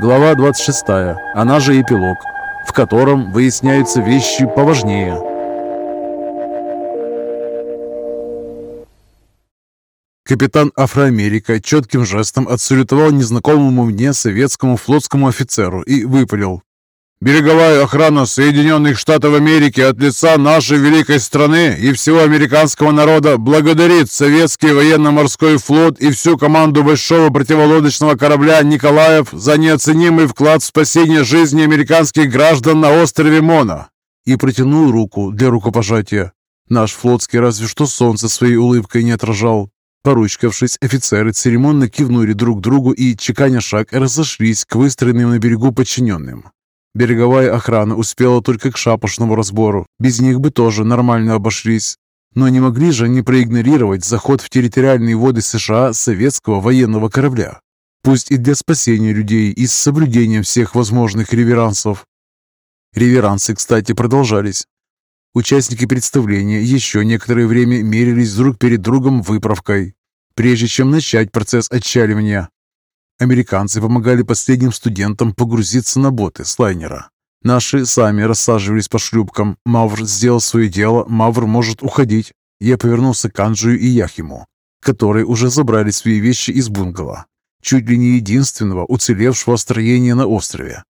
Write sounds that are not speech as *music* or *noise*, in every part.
Глава 26, она же эпилог, в котором выясняются вещи поважнее. Капитан Афроамерика четким жестом отсалютовал незнакомому мне советскому флотскому офицеру и выпалил. Береговая охрана Соединенных Штатов Америки от лица нашей великой страны и всего американского народа благодарит Советский военно-морской флот и всю команду большого противолодочного корабля «Николаев» за неоценимый вклад в спасение жизни американских граждан на острове Мона и протянул руку для рукопожатия. Наш флотский разве что солнце своей улыбкой не отражал. Поручкавшись, офицеры церемонно кивнули друг другу и, чеканя шаг, разошлись к выстроенным на берегу подчиненным. Береговая охрана успела только к шапошному разбору. Без них бы тоже нормально обошлись. Но не могли же они проигнорировать заход в территориальные воды США советского военного корабля. Пусть и для спасения людей и с соблюдением всех возможных реверансов. Реверансы, кстати, продолжались. Участники представления еще некоторое время мерились друг перед другом выправкой, прежде чем начать процесс отчаливания. Американцы помогали последним студентам погрузиться на боты с лайнера. Наши сами рассаживались по шлюпкам. Мавр сделал свое дело, Мавр может уходить. Я повернулся к Анджию и Яхиму, которые уже забрали свои вещи из бунгало. Чуть ли не единственного уцелевшего строения на острове.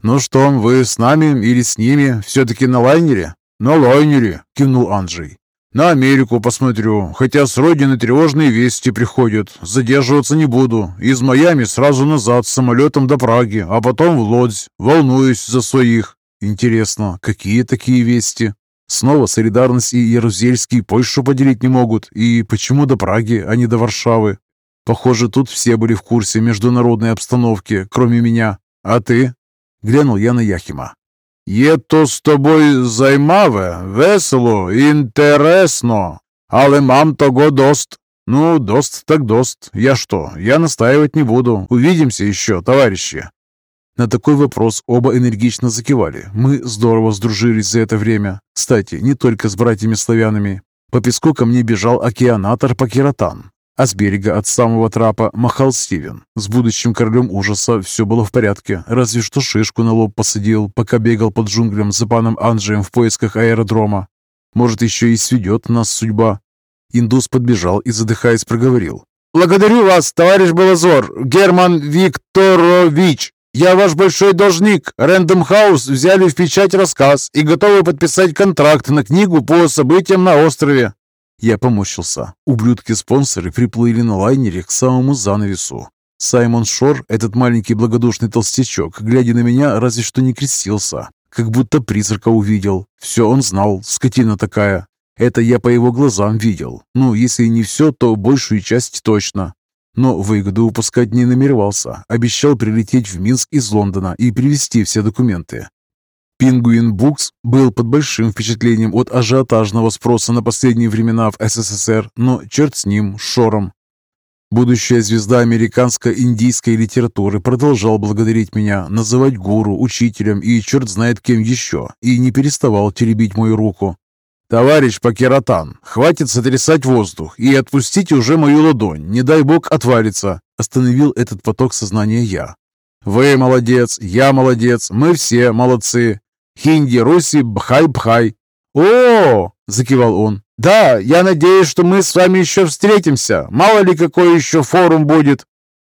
«Ну что, вы с нами или с ними? Все-таки на лайнере?» «На лайнере», — кивнул Анджей. На Америку посмотрю, хотя с родины тревожные вести приходят. Задерживаться не буду. Из Майами сразу назад самолетом до Праги, а потом в Лодзь. Волнуюсь за своих. Интересно, какие такие вести? Снова солидарность и Ярузельский Польшу поделить не могут. И почему до Праги, а не до Варшавы? Похоже, тут все были в курсе международной обстановки, кроме меня. А ты? Глянул я на Яхима. Є то з тобою займаве, весело, інтересно, але мам того дост. Ну, дост так дост. Я что, я настаивать не буду. Увидимся еще, товарищи. На такой вопрос оба энергично закивали. Мы здорово сдружились за это время. Кстати, не только с братьями-славянами. По песку ко мне бежал океанатор Пакиратан а с берега от самого трапа махал Стивен. С будущим королем ужаса все было в порядке, разве что шишку на лоб посадил, пока бегал под джунглям за паном Анджием в поисках аэродрома. Может, еще и сведет нас судьба. Индус подбежал и, задыхаясь, проговорил. «Благодарю вас, товарищ Балазор, Герман Викторович. Я ваш большой должник. Рэндом Хаус взяли в печать рассказ и готовы подписать контракт на книгу по событиям на острове. Я помощился. Ублюдки-спонсоры приплыли на лайнере к самому занавесу. Саймон Шор, этот маленький благодушный толстячок, глядя на меня, разве что не крестился. Как будто призрака увидел. Все он знал, скотина такая. Это я по его глазам видел. Ну, если не все, то большую часть точно. Но выгоду упускать не намеревался. Обещал прилететь в Минск из Лондона и привезти все документы. Пингуин Букс был под большим впечатлением от ажиотажного спроса на последние времена в СССР, но черт с ним, шором. Будущая звезда американско-индийской литературы продолжал благодарить меня, называть гуру, учителем и черт знает кем еще, и не переставал теребить мою руку. «Товарищ Пакератан, хватит сотрясать воздух и отпустите уже мою ладонь, не дай бог отвалится», остановил этот поток сознания я. «Вы молодец, я молодец, мы все молодцы. Хинди, Руси, Бхай-Бхай. О, закивал он. Да, я надеюсь, что мы с вами еще встретимся. Мало ли какой еще форум будет.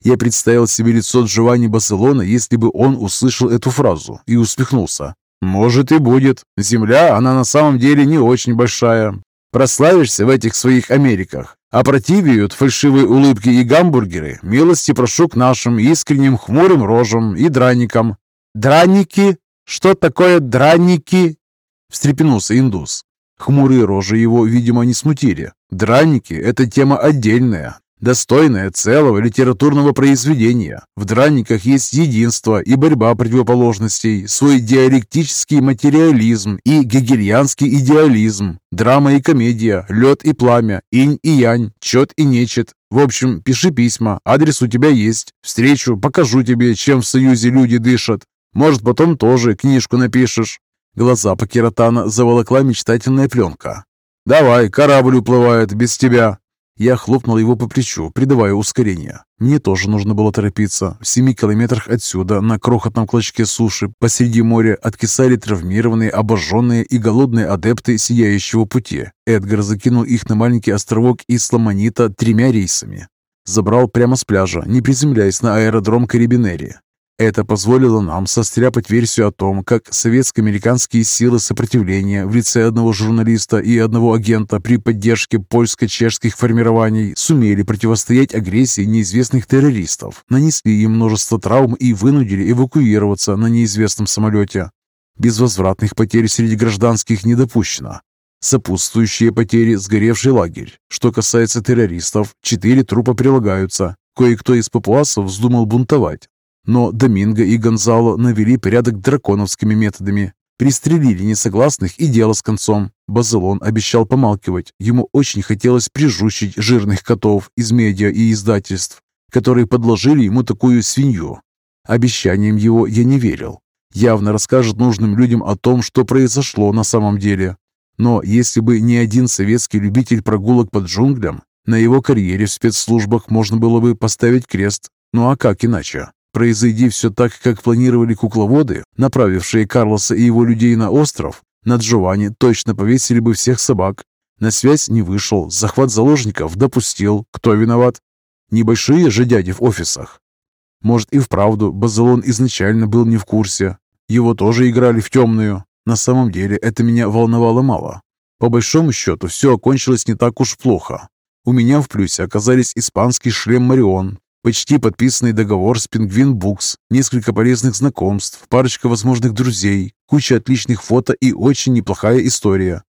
Я представил себе лицо Джованни Басселона, если бы он услышал эту фразу, и усмехнулся. «Может и будет. Земля, она на самом деле не очень большая. Прославишься в этих своих Америках, а противеют фальшивые улыбки и гамбургеры. Милости прошу к нашим искренним хмурым рожам и драникам». «Драники?» «Что такое дранники?» – встрепенулся индус. Хмурые рожи его, видимо, не смутили. Дранники – это тема отдельная, достойная целого литературного произведения. В дранниках есть единство и борьба противоположностей, свой диалектический материализм и гегельянский идеализм, драма и комедия, лед и пламя, инь и янь, чет и нечет. В общем, пиши письма, адрес у тебя есть. Встречу, покажу тебе, чем в Союзе люди дышат. Может, потом тоже книжку напишешь». Глаза Пакиратана заволокла мечтательная пленка. «Давай, корабль уплывает без тебя». Я хлопнул его по плечу, придавая ускорение. Мне тоже нужно было торопиться. В семи километрах отсюда, на крохотном клочке суши, посреди моря, откисали травмированные, обожженные и голодные адепты Сияющего пути. Эдгар закинул их на маленький островок из Ламанита тремя рейсами. Забрал прямо с пляжа, не приземляясь на аэродром Карибинери. Это позволило нам состряпать версию о том, как советско-американские силы сопротивления в лице одного журналиста и одного агента при поддержке польско-чешских формирований сумели противостоять агрессии неизвестных террористов, нанесли им множество травм и вынудили эвакуироваться на неизвестном самолете. Безвозвратных потерь среди гражданских не допущено. Сопутствующие потери – сгоревший лагерь. Что касается террористов, четыре трупа прилагаются. Кое-кто из папуасов вздумал бунтовать, но Доминго и Гонзало навели порядок драконовскими методами. Пристрелили несогласных и дело с концом. Базелон обещал помалкивать. Ему очень хотелось прижучить жирных котов из медиа и издательств, которые подложили ему такую свинью. Обещаниям его я не верил. Явно расскажет нужным людям о том, что произошло на самом деле. Но если бы не один советский любитель прогулок под джунглям, на его карьере в спецслужбах можно было бы поставить крест. Ну а как иначе? Произойди все так, как планировали кукловоды, направившие Карлоса и его людей на остров, на Джованни точно повесили бы всех собак. На связь не вышел, захват заложников допустил. Кто виноват? Небольшие же дяди в офисах. Может и вправду Базалон изначально был не в курсе. Его тоже играли в темную. На самом деле это меня волновало мало. По большому счету все окончилось не так уж плохо. У меня в плюсе оказались испанский шлем «Марион», Почти подписанный договор с Пингвин Букс, несколько полезных знакомств, парочка возможных друзей, куча отличных фото и очень неплохая история.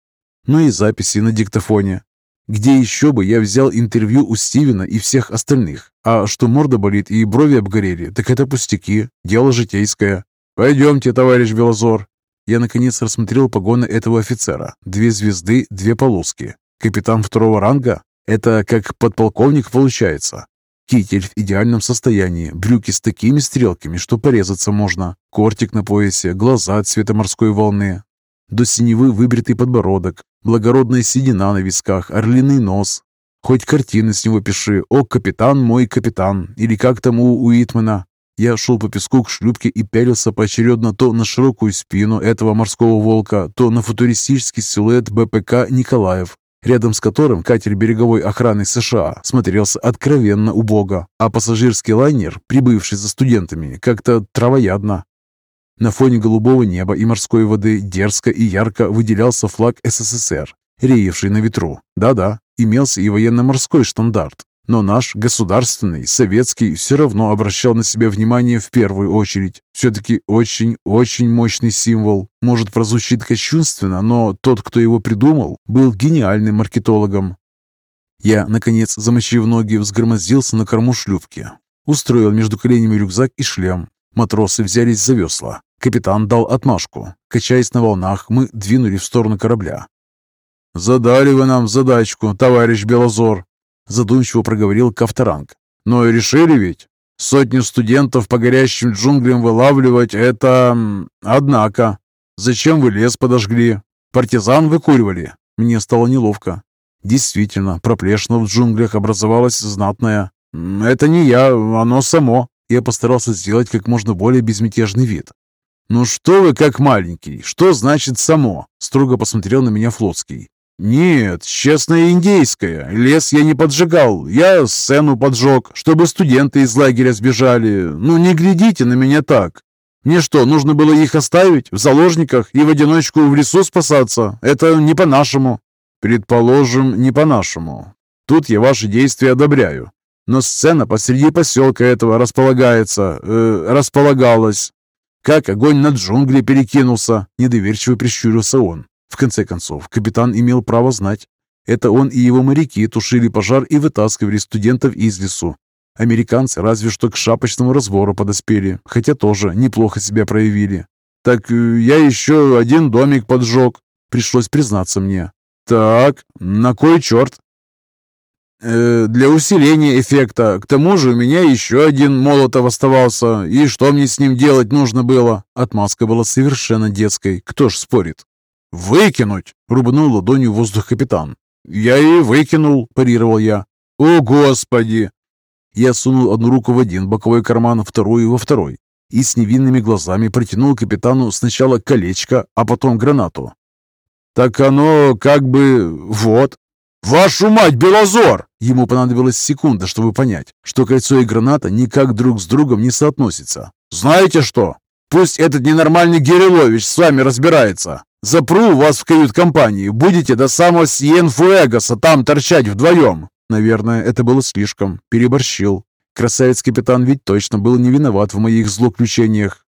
Ну и записи на диктофоне. Где еще бы я взял интервью у Стивена и всех остальных? А что морда болит и брови обгорели, так это пустяки, дело житейское. «Пойдемте, товарищ Белозор». Я наконец рассмотрел погоны этого офицера. Две звезды, две полоски. Капитан второго ранга? Это как подполковник получается. Китель в идеальном состоянии, брюки с такими стрелками, что порезаться можно, кортик на поясе, глаза цвета морской волны, до синевы выбритый подбородок, благородная седина на висках, орлиный нос. Хоть картины с него пиши «О, капитан мой капитан» или как там у Уитмена. Я шел по песку к шлюпке и пялился поочередно то на широкую спину этого морского волка, то на футуристический силуэт БПК «Николаев», рядом с которым катер береговой охраны США смотрелся откровенно убого, а пассажирский лайнер, прибывший за студентами, как-то травоядно. На фоне голубого неба и морской воды дерзко и ярко выделялся флаг СССР, реевший на ветру. Да-да, имелся и военно-морской штандарт, но наш государственный, советский, все равно обращал на себя внимание в первую очередь. Все-таки очень-очень мощный символ. Может, прозвучит кощунственно, но тот, кто его придумал, был гениальным маркетологом. Я, наконец, замочив ноги, взгромоздился на корму шлюпки. Устроил между коленями рюкзак и шлем. Матросы взялись за весла. Капитан дал отмашку. Качаясь на волнах, мы двинули в сторону корабля. «Задали вы нам задачку, товарищ Белозор», задумчиво проговорил Кавторанг. «Но и решили ведь? Сотни студентов по горящим джунглям вылавливать — это... Однако, зачем вы лес подожгли? Партизан выкуривали?» Мне стало неловко. Действительно, проплешина в джунглях образовалась знатная. «Это не я, оно само». Я постарался сделать как можно более безмятежный вид. «Ну что вы как маленький? Что значит «само»?» Строго посмотрел на меня Флотский. «Нет, честная индейская. Лес я не поджигал. Я сцену поджег, чтобы студенты из лагеря сбежали. Ну, не глядите на меня так. Мне что, нужно было их оставить в заложниках и в одиночку в лесу спасаться? Это не по-нашему». «Предположим, не по-нашему. Тут я ваши действия одобряю. Но сцена посреди поселка этого располагается, э, располагалась. Как огонь над джунгли перекинулся?» Недоверчиво прищурился он. В конце концов, капитан имел право знать. Это он и его моряки тушили пожар и вытаскивали студентов из лесу. Американцы разве что к шапочному разбору подоспели, хотя тоже неплохо себя проявили. «Так э, я еще один домик поджег», — пришлось признаться мне. «Так, на кой черт?» э, «Для усиления эффекта. К тому же у меня еще один молотов оставался. И что мне с ним делать нужно было?» Отмазка была совершенно детской. Кто ж спорит? «Выкинуть!» — рубанул ладонью воздух капитан. «Я и выкинул», — парировал я. «О, Господи!» Я сунул одну руку в один боковой карман, вторую во второй, и с невинными глазами протянул капитану сначала колечко, а потом гранату. «Так оно как бы... вот». «Вашу мать, Белозор!» Ему понадобилась секунда, чтобы понять, что кольцо и граната никак друг с другом не соотносятся. «Знаете что? Пусть этот ненормальный Гирилович с вами разбирается. Запру вас в кают-компании. Будете до самого Сиен-Фуэгоса там торчать вдвоем». Наверное, это было слишком. Переборщил. Красавец-капитан ведь точно был не виноват в моих злоключениях.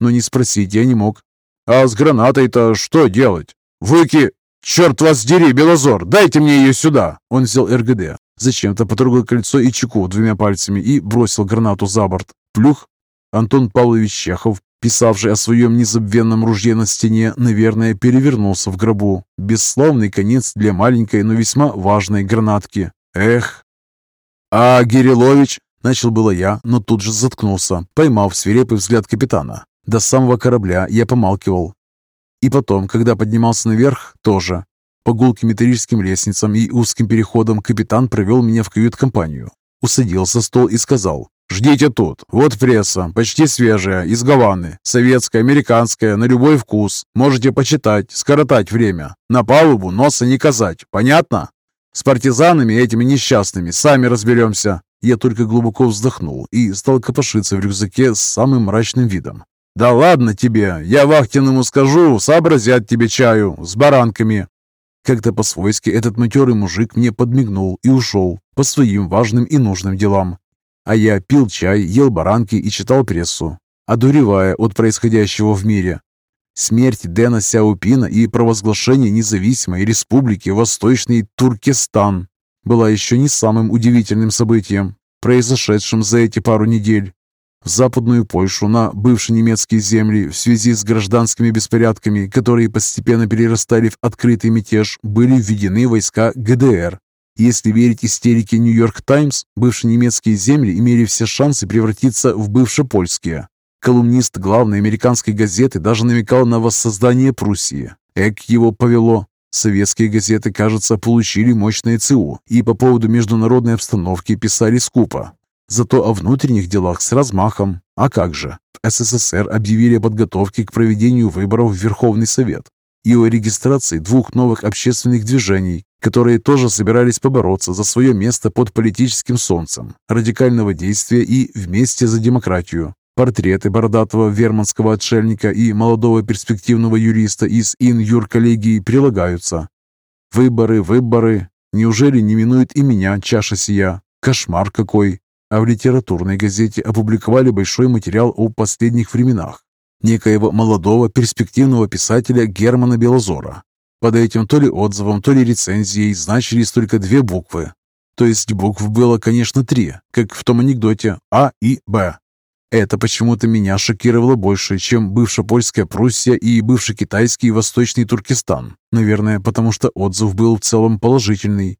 Но не спросить я не мог. «А с гранатой-то что делать?» «Выки... Черт вас дери, Белозор, дайте мне ее сюда!» Он взял РГД, зачем-то потрогал кольцо и чеку двумя пальцами и бросил гранату за борт. Плюх! Антон Павлович Чехов, писавший о своем незабвенном ружье на стене, наверное, перевернулся в гробу. Бесславный конец для маленькой, но весьма важной гранатки. Эх! А Гирилович... Начал было я, но тут же заткнулся, поймав свирепый взгляд капитана. До самого корабля я помалкивал, и потом, когда поднимался наверх, тоже. По гулким металлическим лестницам и узким переходам капитан провел меня в кают-компанию. Усадил за стол и сказал, «Ждите тут. Вот пресса, почти свежая, из Гаваны. Советская, американская, на любой вкус. Можете почитать, скоротать время. На палубу носа не казать. Понятно? С партизанами этими несчастными сами разберемся». Я только глубоко вздохнул и стал копошиться в рюкзаке с самым мрачным видом. «Да ладно тебе, я вахтенному скажу, сообразят тебе чаю с баранками». Как-то по-свойски этот матерый мужик мне подмигнул и ушел по своим важным и нужным делам. А я пил чай, ел баранки и читал прессу, одуревая от происходящего в мире. Смерть Дэна Сяопина и провозглашение независимой республики Восточный Туркестан была еще не самым удивительным событием, произошедшим за эти пару недель. В Западную Польшу на бывшие немецкие земли в связи с гражданскими беспорядками, которые постепенно перерастали в открытый мятеж, были введены войска ГДР. Если верить истерике «Нью-Йорк Таймс», бывшие немецкие земли имели все шансы превратиться в бывшепольские. Колумнист главной американской газеты даже намекал на воссоздание Пруссии. Эк его повело. Советские газеты, кажется, получили мощное ЦУ и по поводу международной обстановки писали скупо. Зато о внутренних делах с размахом. А как же? В СССР объявили о подготовке к проведению выборов в Верховный Совет и о регистрации двух новых общественных движений, которые тоже собирались побороться за свое место под политическим солнцем, радикального действия и вместе за демократию. Портреты бородатого верманского отшельника и молодого перспективного юриста из ин-юр-коллегии прилагаются. Выборы, выборы. Неужели не минует и меня чаша сия? Кошмар какой! а в литературной газете опубликовали большой материал о последних временах некоего молодого перспективного писателя Германа Белозора. Под этим то ли отзывом, то ли рецензией значились только две буквы. То есть букв было, конечно, три, как в том анекдоте А и Б. Это почему-то меня шокировало больше, чем бывшая польская Пруссия и бывший китайский и восточный Туркестан. Наверное, потому что отзыв был в целом положительный,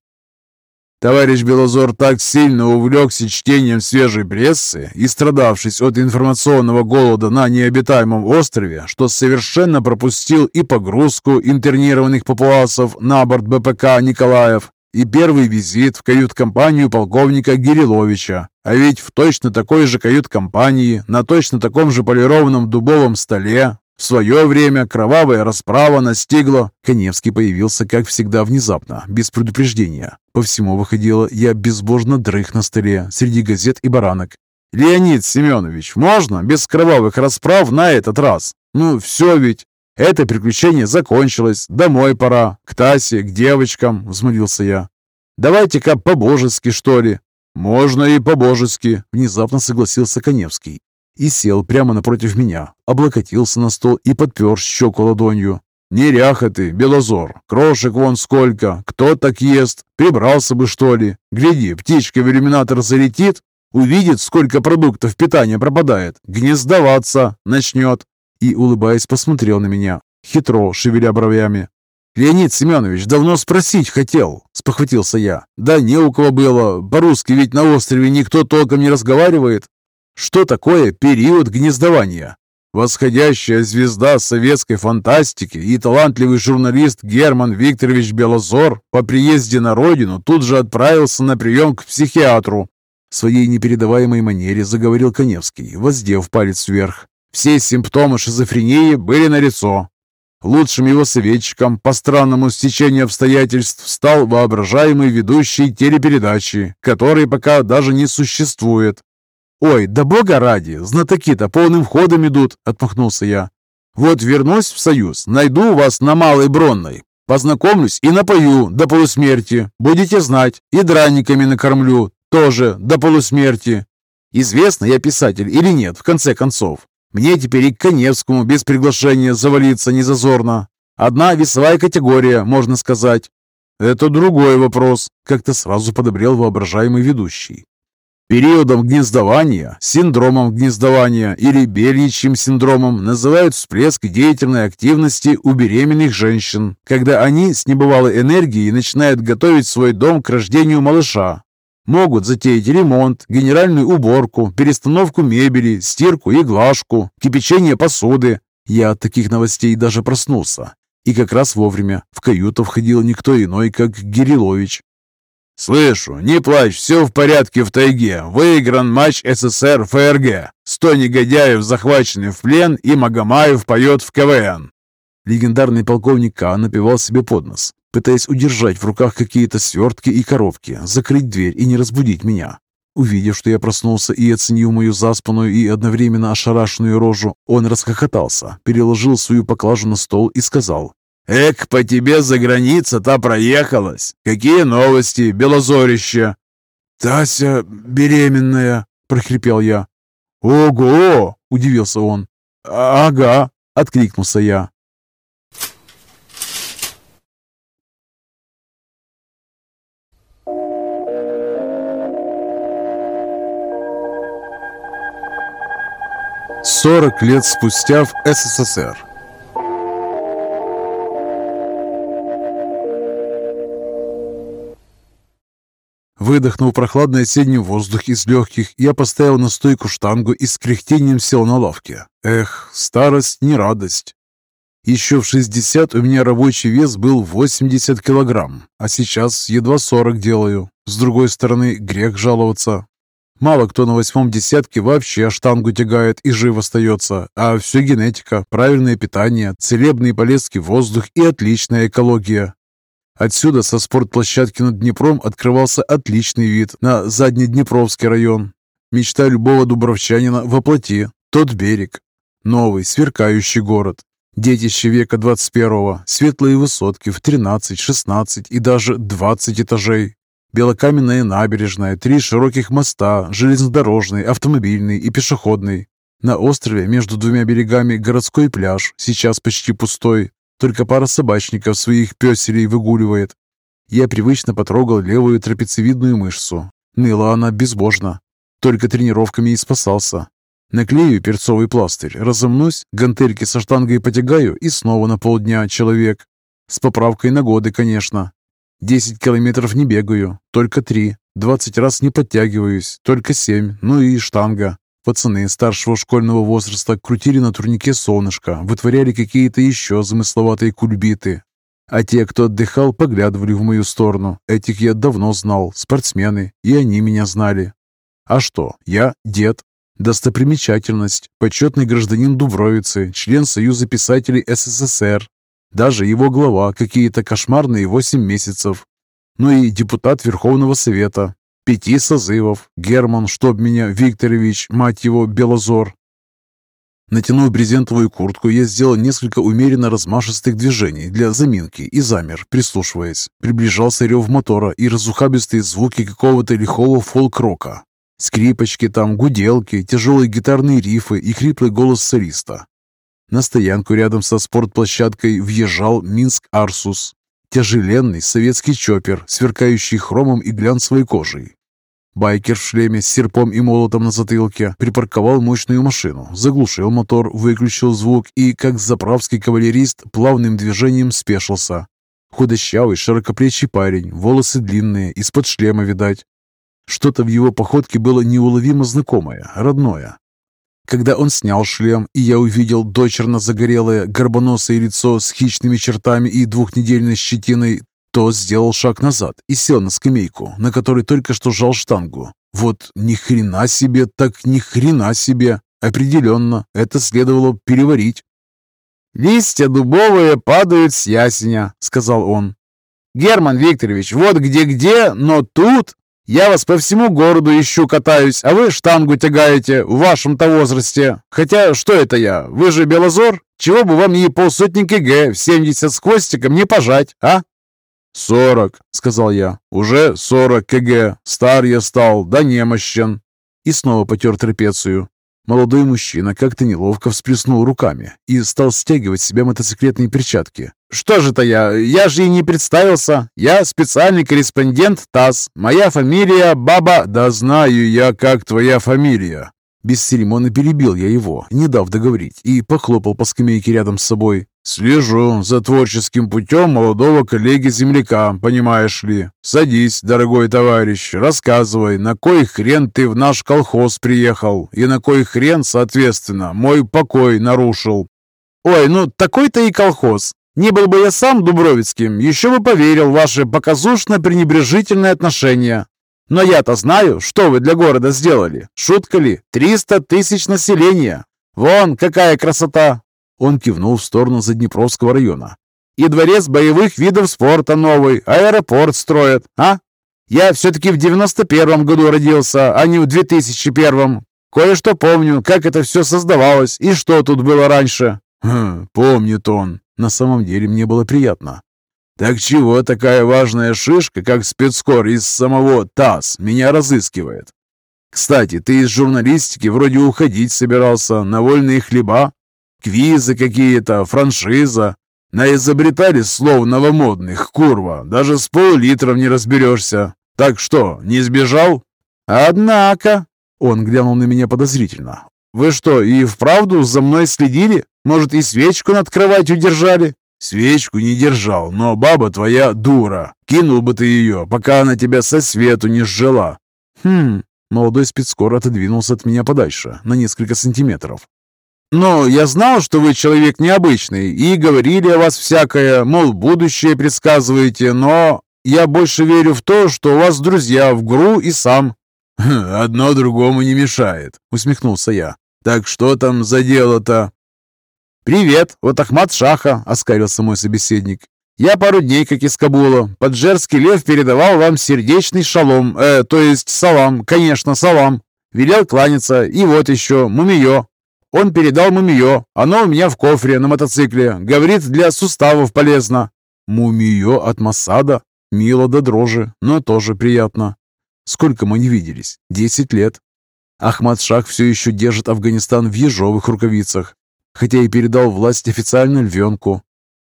Товарищ Белозор так сильно увлекся чтением свежей прессы и страдавшись от информационного голода на необитаемом острове, что совершенно пропустил и погрузку интернированных папуасов на борт БПК «Николаев», и первый визит в кают-компанию полковника Гириловича. А ведь в точно такой же кают-компании, на точно таком же полированном дубовом столе, в свое время кровавая расправа настигла. Коневский появился, как всегда, внезапно, без предупреждения. По всему выходило, я безбожно дрых на столе, среди газет и баранок. «Леонид Семенович, можно без кровавых расправ на этот раз? Ну, все ведь. Это приключение закончилось, домой пора, к Тасе, к девочкам», — взмолился я. «Давайте-ка по-божески, что ли?» «Можно и по-божески», — внезапно согласился Коневский и сел прямо напротив меня, облокотился на стол и подпер щеку ладонью. «Неряха ты, Белозор, крошек вон сколько, кто так ест, прибрался бы что ли? Гляди, птичка в иллюминатор залетит, увидит, сколько продуктов питания пропадает, гнездоваться начнет». И, улыбаясь, посмотрел на меня, хитро шевеля бровями. «Леонид Семенович, давно спросить хотел», — спохватился я. «Да не у кого было, по-русски ведь на острове никто толком не разговаривает. Что такое период гнездования? Восходящая звезда советской фантастики и талантливый журналист Герман Викторович Белозор по приезде на родину тут же отправился на прием к психиатру. В своей непередаваемой манере заговорил Коневский, воздев палец вверх. Все симптомы шизофрении были налицо. Лучшим его советчиком по странному стечению обстоятельств стал воображаемый ведущий телепередачи, который пока даже не существует. «Ой, да бога ради, знатоки-то полным ходом идут», — отмахнулся я. «Вот вернусь в Союз, найду вас на Малой Бронной, познакомлюсь и напою до полусмерти. Будете знать, и драниками накормлю, тоже до полусмерти. Известно я писатель или нет, в конце концов. Мне теперь и к Коневскому без приглашения завалиться не зазорно. Одна весовая категория, можно сказать. Это другой вопрос, как-то сразу подобрел воображаемый ведущий. Периодом гнездования, синдромом гнездования или бельичьим синдромом называют всплеск деятельной активности у беременных женщин, когда они с небывалой энергией начинают готовить свой дом к рождению малыша, Могут затеять ремонт, генеральную уборку, перестановку мебели, стирку и глажку, кипячение посуды. Я от таких новостей даже проснулся. И как раз вовремя в каюту входил никто иной, как Гирилович. «Слышу, не плачь, все в порядке в тайге. Выигран матч СССР ФРГ. Сто негодяев захвачены в плен, и Магомаев поет в КВН». Легендарный полковник К. напевал себе под нос пытаясь удержать в руках какие-то свертки и коробки, закрыть дверь и не разбудить меня. Увидев, что я проснулся и оценил мою заспанную и одновременно ошарашенную рожу, он расхохотался, переложил свою поклажу на стол и сказал, «Эк, по тебе за граница-то проехалась! Какие новости, белозорище!» «Тася беременная!» – прохрипел я. «Ого!» – удивился он. «Ага!» – откликнулся я. Сорок лет спустя в СССР. Выдохнув прохладный осенний воздух из легких, я поставил на стойку штангу и с кряхтением сел на лавке. Эх, старость не радость. Еще в 60 у меня рабочий вес был 80 килограмм, а сейчас едва 40 делаю. С другой стороны, грех жаловаться. Мало кто на восьмом десятке вообще штангу тягает и жив остается, а все генетика, правильное питание, целебные полезки воздух и отличная экология. Отсюда со спортплощадки над Днепром открывался отличный вид на Заднеднепровский район. Мечта любого дубровчанина воплоти. Тот берег. Новый, сверкающий город. Детище века 21-го. Светлые высотки в 13, 16 и даже 20 этажей. Белокаменная набережная, три широких моста, железнодорожный, автомобильный и пешеходный. На острове между двумя берегами городской пляж, сейчас почти пустой. Только пара собачников своих песелей выгуливает. Я привычно потрогал левую трапециевидную мышцу. Ныла она безбожно. Только тренировками и спасался. Наклею перцовый пластырь, разомнусь, гантельки со штангой потягаю и снова на полдня человек. С поправкой на годы, конечно. Десять километров не бегаю, только три. Двадцать раз не подтягиваюсь, только семь. Ну и штанга. Пацаны старшего школьного возраста крутили на турнике солнышко, вытворяли какие-то еще замысловатые кульбиты. А те, кто отдыхал, поглядывали в мою сторону. Этих я давно знал, спортсмены, и они меня знали. А что, я дед. Достопримечательность, почетный гражданин Дубровицы, член Союза писателей СССР, даже его глава какие-то кошмарные восемь месяцев. Ну и депутат Верховного Совета. Пяти созывов. Герман, чтоб меня, Викторович, мать его, Белозор. Натянув брезентовую куртку, я сделал несколько умеренно размашистых движений для заминки и замер, прислушиваясь. Приближался рев мотора и разухабистые звуки какого-то лихого фолк-рока. Скрипочки там, гуделки, тяжелые гитарные рифы и хриплый голос солиста. На стоянку рядом со спортплощадкой въезжал Минск Арсус. Тяжеленный советский чоппер, сверкающий хромом и глянцевой кожей. Байкер в шлеме с серпом и молотом на затылке припарковал мощную машину, заглушил мотор, выключил звук и, как заправский кавалерист, плавным движением спешился. Худощавый, широкоплечий парень, волосы длинные, из-под шлема видать. Что-то в его походке было неуловимо знакомое, родное. Когда он снял шлем, и я увидел дочерно-загорелое, горбоносое лицо с хищными чертами и двухнедельной щетиной, то сделал шаг назад и сел на скамейку, на которой только что жал штангу. Вот ни хрена себе, так ни хрена себе. Определенно, это следовало переварить. «Листья дубовые падают с ясеня», — сказал он. «Герман Викторович, вот где-где, но тут я вас по всему городу ищу, катаюсь, а вы штангу тягаете в вашем-то возрасте. Хотя, что это я? Вы же Белозор? Чего бы вам и полсотни КГ в 70 с хвостиком не пожать, а?» «Сорок», — сказал я. «Уже сорок КГ. Стар я стал, да немощен». И снова потер трапецию. Молодой мужчина как-то неловко всплеснул руками и стал стягивать с себя мотоциклетные перчатки. «Что же это я? Я же и не представился. Я специальный корреспондент ТАСС. Моя фамилия Баба...» «Да знаю я, как твоя фамилия». Без церемонно перебил я его, не дав договорить, и похлопал по скамейке рядом с собой. «Слежу за творческим путем молодого коллеги-земляка, понимаешь ли. Садись, дорогой товарищ, рассказывай, на кой хрен ты в наш колхоз приехал, и на кой хрен, соответственно, мой покой нарушил». «Ой, ну такой-то и колхоз. Не был бы я сам Дубровицким, еще бы поверил в ваше показушно-пренебрежительное отношение. Но я-то знаю, что вы для города сделали. Шутка ли? Триста тысяч населения. Вон, какая красота! Он кивнул в сторону Заднепровского района. «И дворец боевых видов спорта новый, аэропорт строят, а? Я все-таки в 91-м году родился, а не в 2001-м. Кое-что помню, как это все создавалось и что тут было раньше». «Хм, помнит он. На самом деле мне было приятно. «Так чего такая важная шишка, как спецкор из самого ТАСС, меня разыскивает? Кстати, ты из журналистики вроде уходить собирался на вольные хлеба?» Квизы какие-то, франшиза. Наизобретали слов новомодных, курва. Даже с пол-литров не разберешься. Так что, не сбежал? Однако... Он глянул на меня подозрительно. «Вы что, и вправду за мной следили? Может, и свечку над кроватью держали?» «Свечку не держал, но баба твоя дура. Кинул бы ты ее, пока она тебя со свету не сжила». «Хм...» Молодой спецкор отодвинулся от меня подальше, на несколько сантиметров. «Но я знал, что вы человек необычный, и говорили о вас всякое, мол, будущее предсказываете, но я больше верю в то, что у вас друзья в ГРУ и сам». «Хм, *laughs* «Одно другому не мешает», — усмехнулся я. «Так что там за дело-то?» «Привет, вот Ахмат Шаха», — оскалился мой собеседник. «Я пару дней как из Кабула. Поджерский лев передавал вам сердечный шалом, э, то есть салам, конечно, салам. Велел кланяться, и вот еще, мумиё, он передал мумиё. Оно у меня в кофре на мотоцикле. Говорит, для суставов полезно. Мумиё от Масада? Мило до дрожи, но тоже приятно. Сколько мы не виделись? Десять лет. Ахмад Шах все еще держит Афганистан в ежовых рукавицах, хотя и передал власть официально львенку.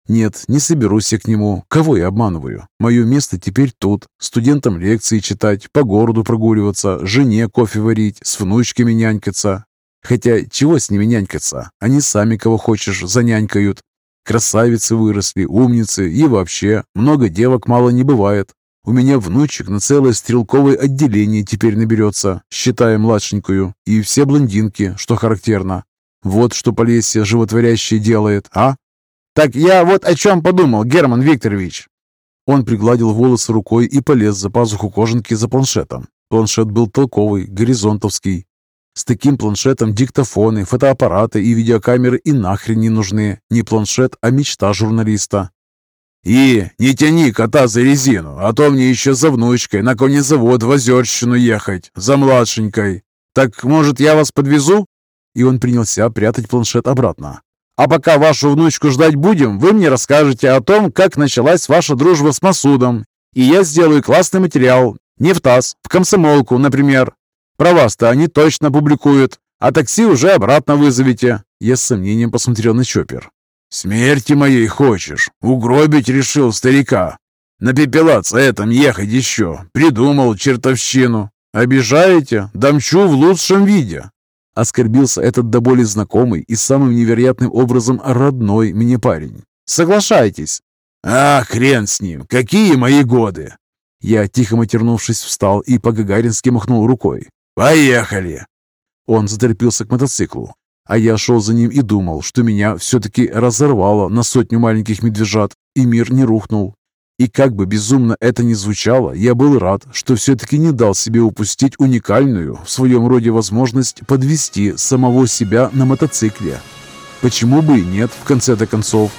Нет, не соберусь я к нему. Кого я обманываю? Мое место теперь тут. Студентам лекции читать, по городу прогуливаться, жене кофе варить, с внучками нянькаться, Хотя чего с ними нянькаться? Они сами кого хочешь занянькают. Красавицы выросли, умницы и вообще много девок мало не бывает. У меня внучек на целое стрелковое отделение теперь наберется, считая младшенькую, и все блондинки, что характерно. Вот что Полесье животворящее делает, а? Так я вот о чем подумал, Герман Викторович. Он пригладил волосы рукой и полез за пазуху кожанки за планшетом. Планшет был толковый, горизонтовский, с таким планшетом диктофоны, фотоаппараты и видеокамеры и нахрен не нужны. Не планшет, а мечта журналиста. «И не тяни кота за резину, а то мне еще за внучкой на конезавод в Озерщину ехать, за младшенькой. Так, может, я вас подвезу?» И он принялся прятать планшет обратно. «А пока вашу внучку ждать будем, вы мне расскажете о том, как началась ваша дружба с Масудом. И я сделаю классный материал. Не в ТАСС, в комсомолку, например. Про вас-то они точно публикуют, а такси уже обратно вызовете». Я с сомнением посмотрел на Чоппер. «Смерти моей хочешь? Угробить решил старика. На пепелац этом ехать еще. Придумал чертовщину. Обижаете? Дамчу в лучшем виде». Оскорбился этот до боли знакомый и самым невероятным образом родной мне парень. «Соглашайтесь». «А, хрен с ним! Какие мои годы!» Я, тихо матернувшись, встал и по-гагарински махнул рукой. «Поехали!» Он заторопился к мотоциклу, а я шел за ним и думал, что меня все-таки разорвало на сотню маленьких медвежат, и мир не рухнул. И как бы безумно это ни звучало, я был рад, что все-таки не дал себе упустить уникальную в своем роде возможность подвести самого себя на мотоцикле. Почему бы и нет, в конце-то концов?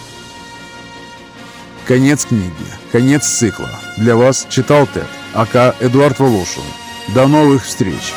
Конец книги. Конец цикла. Для вас читал Тед, АК Эдуард Волошин. До новых встреч!